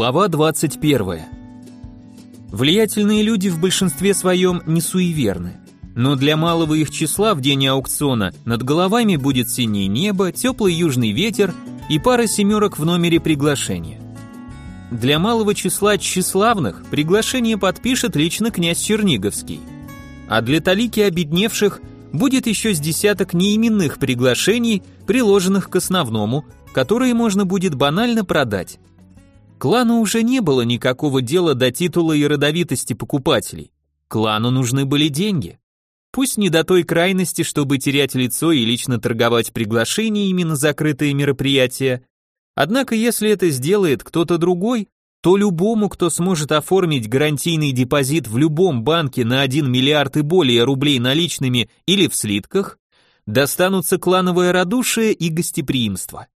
Глава 21. Влиятельные люди в большинстве своем не суеверны. Но для малого их числа в день аукциона над головами будет синее небо, теплый южный ветер и пара семерок в номере приглашения. Для малого числа тщеславных приглашение подпишет лично князь Черниговский. А для талики обедневших будет еще с десяток неименных приглашений, приложенных к основному, которые можно будет банально продать. Клану уже не было никакого дела до титула и родовитости покупателей. Клану нужны были деньги. Пусть не до той крайности, чтобы терять лицо и лично торговать приглашениями на закрытые мероприятия. Однако, если это сделает кто-то другой, то любому, кто сможет оформить гарантийный депозит в любом банке на 1 миллиард и более рублей наличными или в слитках, достанутся клановое радушие и гостеприимство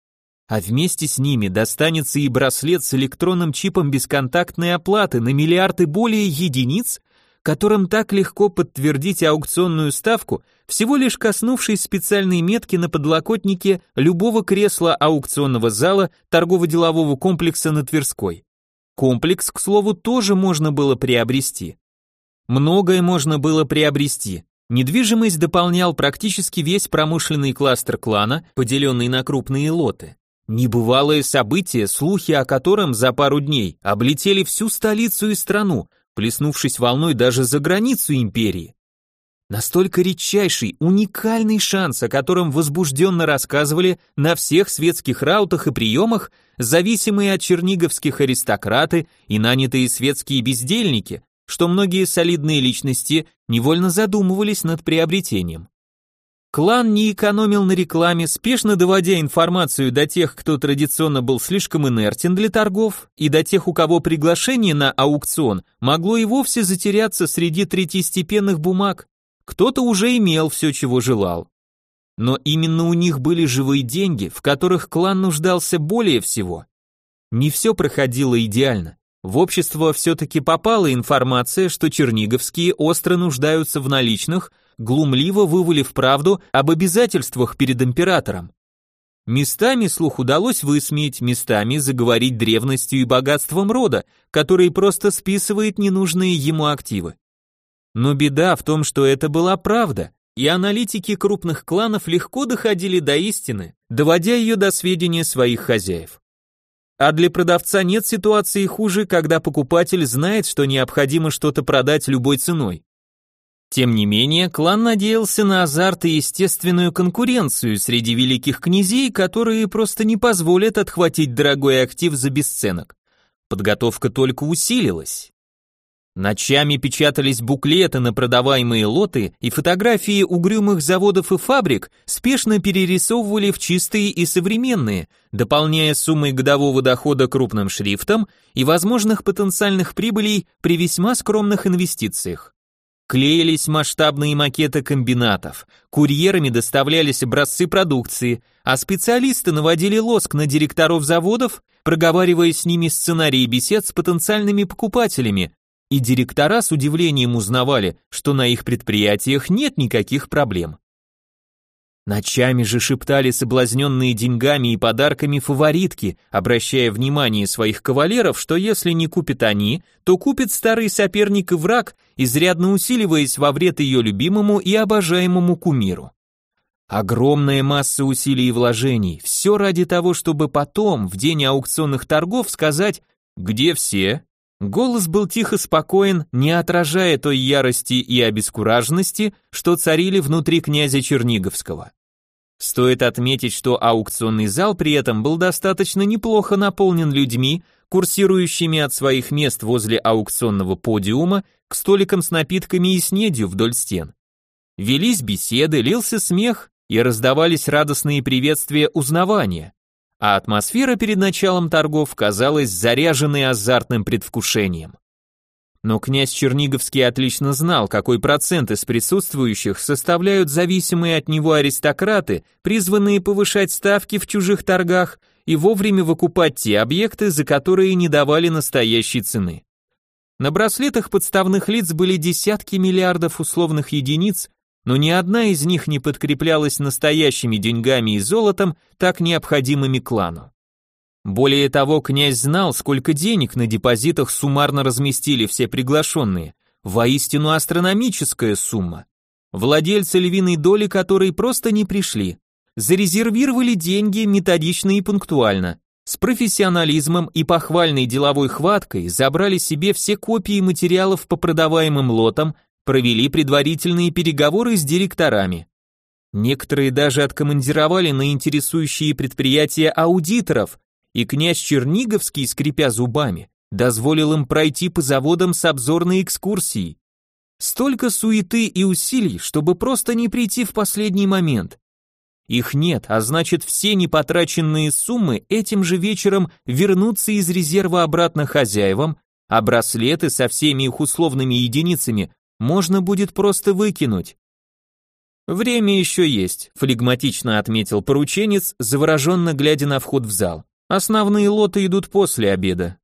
а вместе с ними достанется и браслет с электронным чипом бесконтактной оплаты на миллиарды более единиц, которым так легко подтвердить аукционную ставку, всего лишь коснувшись специальной метки на подлокотнике любого кресла аукционного зала торгово-делового комплекса на Тверской. Комплекс, к слову, тоже можно было приобрести. Многое можно было приобрести. Недвижимость дополнял практически весь промышленный кластер клана, поделенный на крупные лоты. Небывалое событие, слухи о котором за пару дней облетели всю столицу и страну, плеснувшись волной даже за границу империи. Настолько редчайший, уникальный шанс, о котором возбужденно рассказывали на всех светских раутах и приемах зависимые от черниговских аристократы и нанятые светские бездельники, что многие солидные личности невольно задумывались над приобретением. Клан не экономил на рекламе, спешно доводя информацию до тех, кто традиционно был слишком инертен для торгов, и до тех, у кого приглашение на аукцион могло и вовсе затеряться среди третьестепенных бумаг. Кто-то уже имел все, чего желал. Но именно у них были живые деньги, в которых клан нуждался более всего. Не все проходило идеально. В общество все-таки попала информация, что черниговские остро нуждаются в наличных, глумливо вывалив правду об обязательствах перед императором. Местами слух удалось высмеять, местами заговорить древностью и богатством рода, который просто списывает ненужные ему активы. Но беда в том, что это была правда, и аналитики крупных кланов легко доходили до истины, доводя ее до сведения своих хозяев. А для продавца нет ситуации хуже, когда покупатель знает, что необходимо что-то продать любой ценой. Тем не менее, клан надеялся на азарт и естественную конкуренцию среди великих князей, которые просто не позволят отхватить дорогой актив за бесценок. Подготовка только усилилась. Ночами печатались буклеты на продаваемые лоты, и фотографии угрюмых заводов и фабрик спешно перерисовывали в чистые и современные, дополняя суммой годового дохода крупным шрифтом и возможных потенциальных прибылей при весьма скромных инвестициях. Клеились масштабные макеты комбинатов, курьерами доставлялись образцы продукции, а специалисты наводили лоск на директоров заводов, проговаривая с ними сценарии бесед с потенциальными покупателями, и директора с удивлением узнавали, что на их предприятиях нет никаких проблем. Ночами же шептали соблазненные деньгами и подарками фаворитки, обращая внимание своих кавалеров, что если не купят они, то купит старый соперник и враг, изрядно усиливаясь во вред ее любимому и обожаемому кумиру. Огромная масса усилий и вложений, все ради того, чтобы потом, в день аукционных торгов, сказать «Где все?». Голос был тихо спокоен, не отражая той ярости и обескураженности, что царили внутри князя Черниговского. Стоит отметить, что аукционный зал при этом был достаточно неплохо наполнен людьми, курсирующими от своих мест возле аукционного подиума к столикам с напитками и снедью вдоль стен. Велись беседы, лился смех и раздавались радостные приветствия узнавания, а атмосфера перед началом торгов казалась заряженной азартным предвкушением. Но князь Черниговский отлично знал, какой процент из присутствующих составляют зависимые от него аристократы, призванные повышать ставки в чужих торгах и вовремя выкупать те объекты, за которые не давали настоящей цены. На браслетах подставных лиц были десятки миллиардов условных единиц, но ни одна из них не подкреплялась настоящими деньгами и золотом, так необходимыми клану. Более того, князь знал, сколько денег на депозитах суммарно разместили все приглашенные. Воистину астрономическая сумма. Владельцы львиной доли, которые просто не пришли. Зарезервировали деньги методично и пунктуально. С профессионализмом и похвальной деловой хваткой забрали себе все копии материалов по продаваемым лотам, провели предварительные переговоры с директорами. Некоторые даже откомандировали на интересующие предприятия аудиторов, и князь Черниговский, скрипя зубами, дозволил им пройти по заводам с обзорной экскурсией. Столько суеты и усилий, чтобы просто не прийти в последний момент. Их нет, а значит все непотраченные суммы этим же вечером вернутся из резерва обратно хозяевам, а браслеты со всеми их условными единицами можно будет просто выкинуть. Время еще есть, флегматично отметил порученец, завороженно глядя на вход в зал. Основные лоты идут после обеда.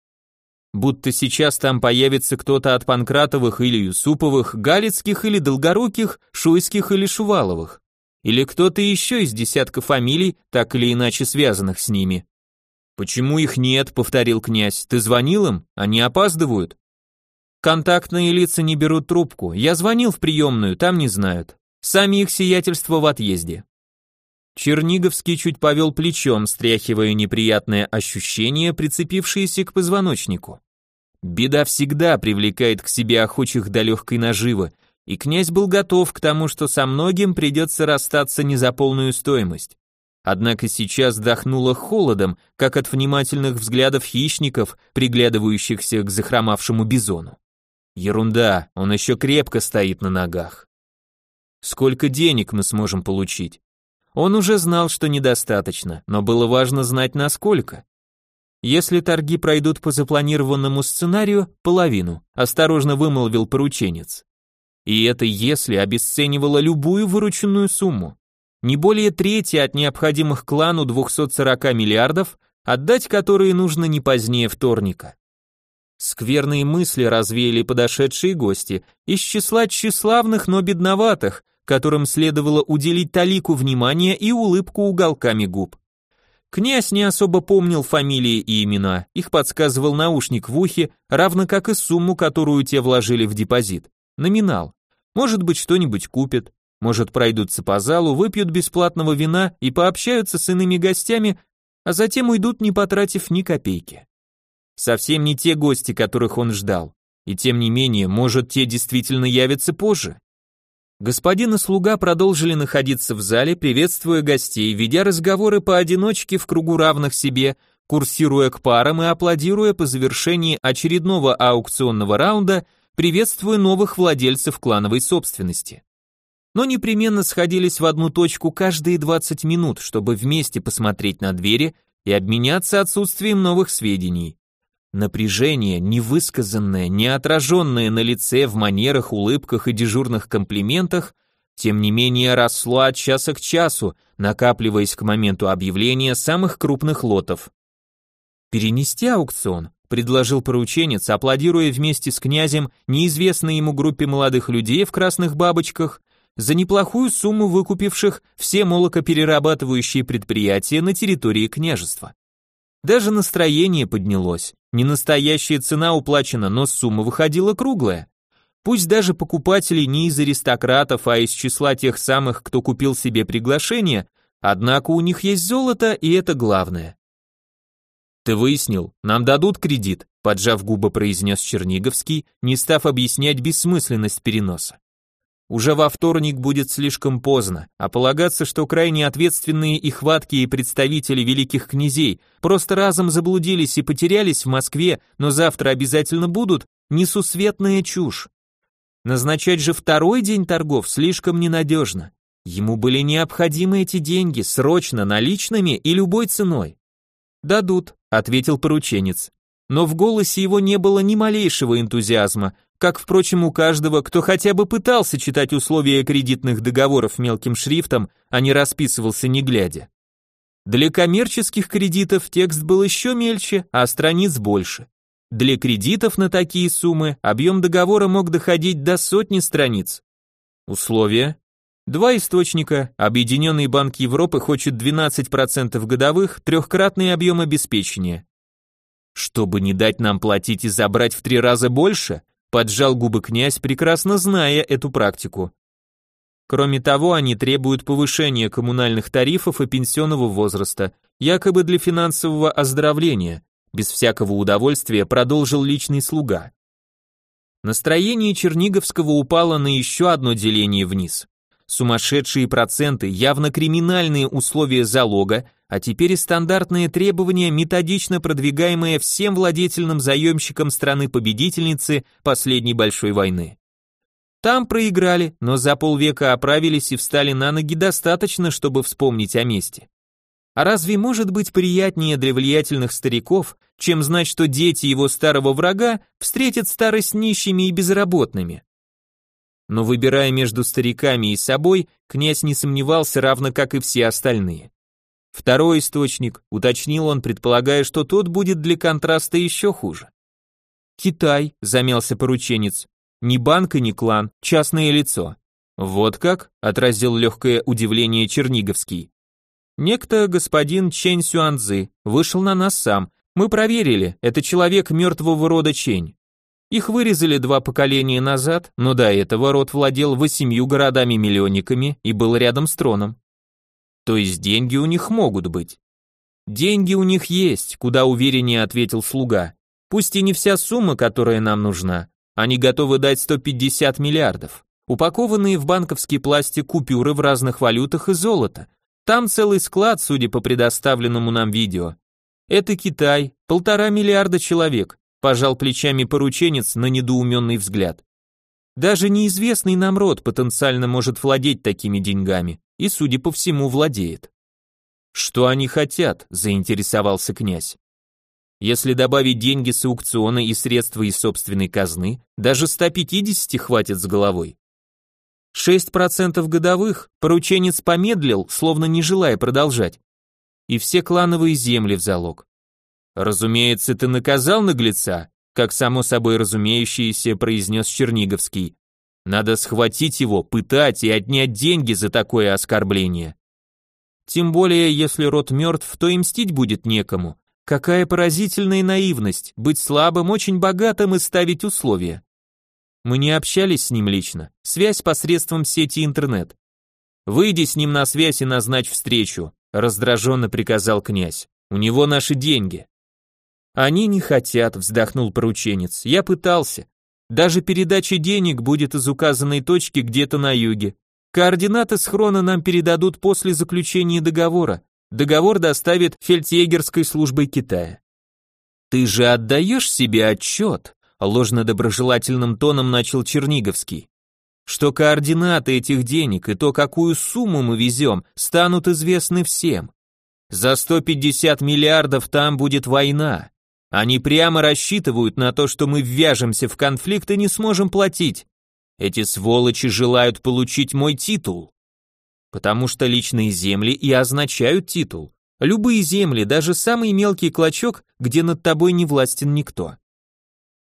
Будто сейчас там появится кто-то от Панкратовых или Юсуповых, Галицких или Долгоруких, Шуйских или Шуваловых. Или кто-то еще из десятка фамилий, так или иначе связанных с ними. «Почему их нет?» — повторил князь. «Ты звонил им? Они опаздывают?» «Контактные лица не берут трубку. Я звонил в приемную, там не знают. Сами их сиятельства в отъезде. Черниговский чуть повел плечом, стряхивая неприятное ощущение, прицепившееся к позвоночнику. Беда всегда привлекает к себе охочих до легкой наживы, и князь был готов к тому, что со многим придется расстаться не за полную стоимость. Однако сейчас дохнуло холодом, как от внимательных взглядов хищников, приглядывающихся к захромавшему бизону. Ерунда, он еще крепко стоит на ногах. Сколько денег мы сможем получить? Он уже знал, что недостаточно, но было важно знать насколько. Если торги пройдут по запланированному сценарию, половину, осторожно вымолвил порученец. И это если обесценивало любую вырученную сумму. Не более трети от необходимых клану 240 миллиардов, отдать которые нужно не позднее вторника. Скверные мысли развеяли подошедшие гости из числа тщеславных, но бедноватых, которым следовало уделить талику внимания и улыбку уголками губ. Князь не особо помнил фамилии и имена, их подсказывал наушник в ухе, равно как и сумму, которую те вложили в депозит. Номинал. Может быть, что-нибудь купят, может, пройдутся по залу, выпьют бесплатного вина и пообщаются с иными гостями, а затем уйдут, не потратив ни копейки. Совсем не те гости, которых он ждал. И тем не менее, может, те действительно явятся позже. Господин и слуга продолжили находиться в зале, приветствуя гостей, ведя разговоры поодиночке в кругу равных себе, курсируя к парам и аплодируя по завершении очередного аукционного раунда, приветствуя новых владельцев клановой собственности. Но непременно сходились в одну точку каждые 20 минут, чтобы вместе посмотреть на двери и обменяться отсутствием новых сведений. Напряжение, невысказанное, неотраженное на лице, в манерах, улыбках и дежурных комплиментах, тем не менее росло от часа к часу, накапливаясь к моменту объявления самых крупных лотов. «Перенести аукцион», — предложил порученец, аплодируя вместе с князем неизвестной ему группе молодых людей в красных бабочках, за неплохую сумму выкупивших все молокоперерабатывающие предприятия на территории княжества. Даже настроение поднялось. Не настоящая цена уплачена, но сумма выходила круглая. Пусть даже покупатели не из аристократов, а из числа тех самых, кто купил себе приглашение, однако у них есть золото, и это главное. «Ты выяснил, нам дадут кредит», поджав губы произнес Черниговский, не став объяснять бессмысленность переноса. Уже во вторник будет слишком поздно, а полагаться, что крайне ответственные и хваткие представители великих князей просто разом заблудились и потерялись в Москве, но завтра обязательно будут, несусветная чушь. Назначать же второй день торгов слишком ненадежно. Ему были необходимы эти деньги, срочно, наличными и любой ценой. «Дадут», — ответил порученец. Но в голосе его не было ни малейшего энтузиазма, как, впрочем, у каждого, кто хотя бы пытался читать условия кредитных договоров мелким шрифтом, а не расписывался не глядя. Для коммерческих кредитов текст был еще мельче, а страниц больше. Для кредитов на такие суммы объем договора мог доходить до сотни страниц. Условия? Два источника. Объединенный банк Европы хочет 12% годовых, трехкратный объем обеспечения. Чтобы не дать нам платить и забрать в три раза больше, поджал губы князь, прекрасно зная эту практику. Кроме того, они требуют повышения коммунальных тарифов и пенсионного возраста, якобы для финансового оздоровления, без всякого удовольствия продолжил личный слуга. Настроение Черниговского упало на еще одно деление вниз. Сумасшедшие проценты, явно криминальные условия залога, а теперь и стандартные требования, методично продвигаемые всем владетельным заемщикам страны-победительницы последней большой войны. Там проиграли, но за полвека оправились и встали на ноги достаточно, чтобы вспомнить о месте. А разве может быть приятнее для влиятельных стариков, чем знать, что дети его старого врага встретят старость нищими и безработными? Но выбирая между стариками и собой, князь не сомневался, равно как и все остальные. Второй источник, уточнил он, предполагая, что тот будет для контраста еще хуже. Китай, замялся порученец, ни банка, ни клан, частное лицо. Вот как? отразил легкое удивление Черниговский. Некто господин Чэнь Сюанзы вышел на нас сам. Мы проверили, это человек мертвого рода Чэнь. Их вырезали два поколения назад, но до этого род владел восемью городами-миллионниками и был рядом с троном. То есть деньги у них могут быть. Деньги у них есть, куда увереннее ответил слуга. Пусть и не вся сумма, которая нам нужна, они готовы дать 150 миллиардов. Упакованные в банковский пластик купюры в разных валютах и золото. Там целый склад, судя по предоставленному нам видео. Это Китай, полтора миллиарда человек, пожал плечами порученец на недоуменный взгляд. Даже неизвестный нам род потенциально может владеть такими деньгами, и, судя по всему, владеет. Что они хотят, заинтересовался князь. Если добавить деньги с аукциона и средства из собственной казны, даже 150 хватит с головой. 6% годовых порученец помедлил, словно не желая продолжать. И все клановые земли в залог. Разумеется, ты наказал наглеца, как само собой разумеющееся произнес Черниговский. Надо схватить его, пытать и отнять деньги за такое оскорбление. Тем более, если род мертв, то и мстить будет некому, Какая поразительная наивность, быть слабым, очень богатым и ставить условия. Мы не общались с ним лично, связь посредством сети интернет. Выйди с ним на связь и назначь встречу, раздраженно приказал князь. У него наши деньги. Они не хотят, вздохнул порученец. Я пытался. Даже передача денег будет из указанной точки где-то на юге. Координаты схрона нам передадут после заключения договора. Договор доставит фельдъегерской службой Китая. Ты же отдаешь себе отчет, ложно-доброжелательным тоном начал Черниговский, что координаты этих денег и то, какую сумму мы везем, станут известны всем. За 150 миллиардов там будет война. Они прямо рассчитывают на то, что мы ввяжемся в конфликт и не сможем платить. Эти сволочи желают получить мой титул. Потому что личные земли и означают титул. Любые земли, даже самый мелкий клочок, где над тобой не властен никто.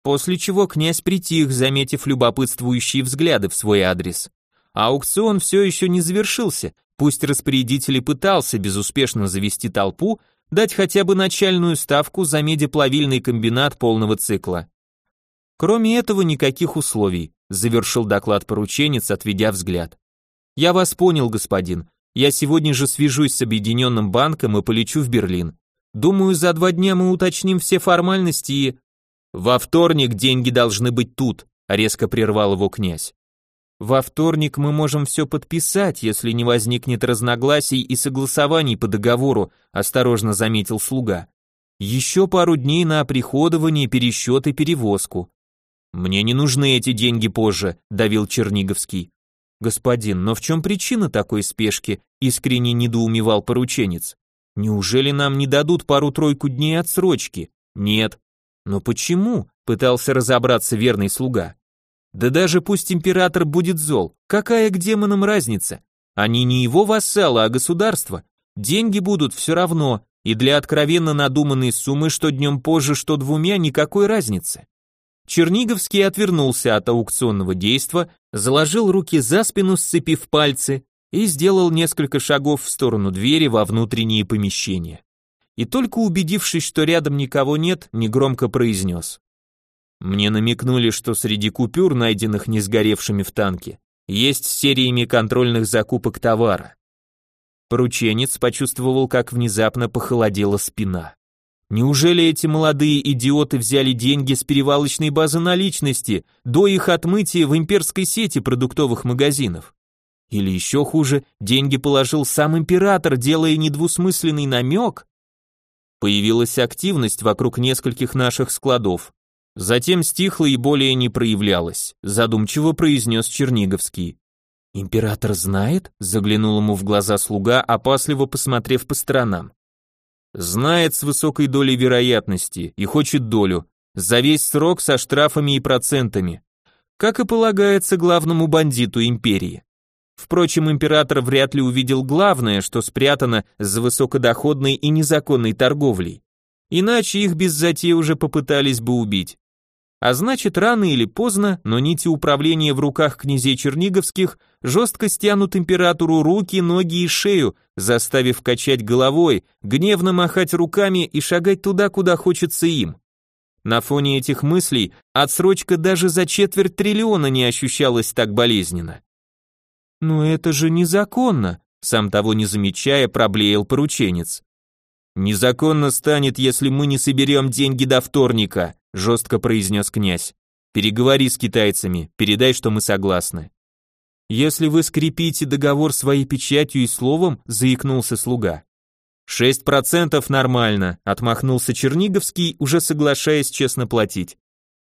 После чего князь притих, заметив любопытствующие взгляды в свой адрес. Аукцион все еще не завершился, пусть распорядитель и пытался безуспешно завести толпу, дать хотя бы начальную ставку за медиплавильный комбинат полного цикла. Кроме этого никаких условий, завершил доклад порученец, отведя взгляд. Я вас понял, господин. Я сегодня же свяжусь с Объединенным банком и полечу в Берлин. Думаю, за два дня мы уточним все формальности и... Во вторник деньги должны быть тут, резко прервал его князь. Во вторник мы можем все подписать, если не возникнет разногласий и согласований по договору, осторожно заметил слуга. Еще пару дней на оприходование, пересчет и перевозку. Мне не нужны эти деньги позже, давил Черниговский. «Господин, но в чем причина такой спешки?» — искренне недоумевал порученец. «Неужели нам не дадут пару-тройку дней отсрочки?» «Нет». «Но почему?» — пытался разобраться верный слуга. «Да даже пусть император будет зол, какая к демонам разница? Они не его вассалы, а государство. Деньги будут все равно, и для откровенно надуманной суммы, что днем позже, что двумя, никакой разницы. Черниговский отвернулся от аукционного действа, заложил руки за спину, сцепив пальцы, и сделал несколько шагов в сторону двери во внутренние помещения. И только убедившись, что рядом никого нет, негромко произнес. Мне намекнули, что среди купюр, найденных не сгоревшими в танке, есть сериями контрольных закупок товара. Порученец почувствовал, как внезапно похолодела спина. Неужели эти молодые идиоты взяли деньги с перевалочной базы наличности до их отмытия в имперской сети продуктовых магазинов? Или еще хуже, деньги положил сам император, делая недвусмысленный намек? Появилась активность вокруг нескольких наших складов. Затем стихла и более не проявлялась, задумчиво произнес Черниговский. «Император знает?» — заглянул ему в глаза слуга, опасливо посмотрев по сторонам. «Знает с высокой долей вероятности и хочет долю, за весь срок со штрафами и процентами, как и полагается главному бандиту империи. Впрочем, император вряд ли увидел главное, что спрятано за высокодоходной и незаконной торговлей. Иначе их без затеи уже попытались бы убить. А значит, рано или поздно, но нити управления в руках князей Черниговских жестко стянут императору руки, ноги и шею, заставив качать головой, гневно махать руками и шагать туда, куда хочется им. На фоне этих мыслей отсрочка даже за четверть триллиона не ощущалась так болезненно. «Но это же незаконно», сам того не замечая, проблеял порученец. «Незаконно станет, если мы не соберем деньги до вторника», жестко произнес князь. Переговори с китайцами, передай, что мы согласны. Если вы скрепите договор своей печатью и словом, заикнулся слуга. Шесть процентов нормально, отмахнулся Черниговский, уже соглашаясь честно платить.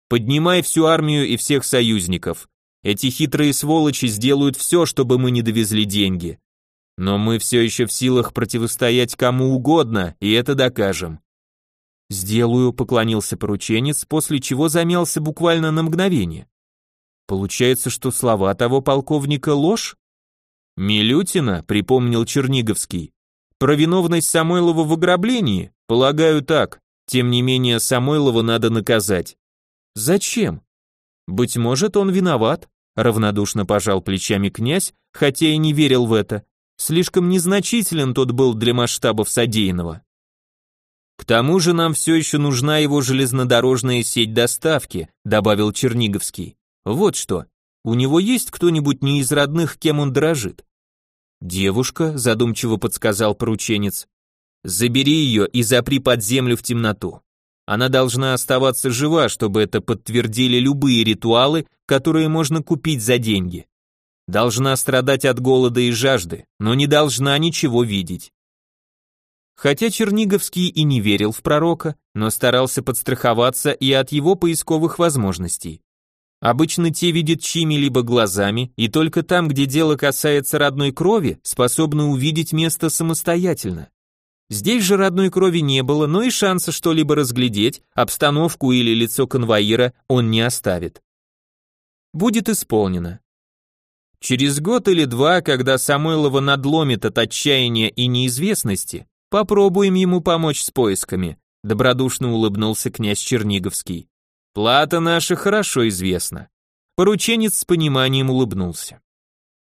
Поднимай всю армию и всех союзников. Эти хитрые сволочи сделают все, чтобы мы не довезли деньги. Но мы все еще в силах противостоять кому угодно, и это докажем. «Сделаю», — поклонился порученец, после чего замялся буквально на мгновение. «Получается, что слова того полковника ложь?» «Милютина», — припомнил Черниговский. «Про виновность Самойлова в ограблении? Полагаю, так. Тем не менее, Самойлова надо наказать». «Зачем?» «Быть может, он виноват», — равнодушно пожал плечами князь, хотя и не верил в это. Слишком незначителен тот был для масштабов содеянного. К тому же нам все еще нужна его железнодорожная сеть доставки, добавил Черниговский. Вот что. У него есть кто-нибудь не из родных, кем он дорожит? Девушка, задумчиво подсказал порученец. Забери ее и запри под землю в темноту. Она должна оставаться жива, чтобы это подтвердили любые ритуалы, которые можно купить за деньги. Должна страдать от голода и жажды, но не должна ничего видеть. Хотя Черниговский и не верил в пророка, но старался подстраховаться и от его поисковых возможностей. Обычно те видят чьими-либо глазами, и только там, где дело касается родной крови, способны увидеть место самостоятельно. Здесь же родной крови не было, но и шанса что-либо разглядеть, обстановку или лицо конвоира он не оставит. Будет исполнено. Через год или два, когда Самойлова надломит от отчаяния и неизвестности, Попробуем ему помочь с поисками, добродушно улыбнулся князь Черниговский. Плата наша хорошо известна. Порученец с пониманием улыбнулся.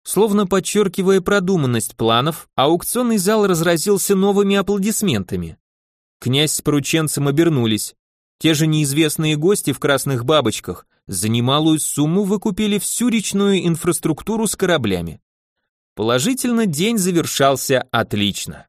Словно подчеркивая продуманность планов, аукционный зал разразился новыми аплодисментами. Князь с порученцем обернулись. Те же неизвестные гости в красных бабочках за немалую сумму выкупили всю речную инфраструктуру с кораблями. Положительно день завершался отлично.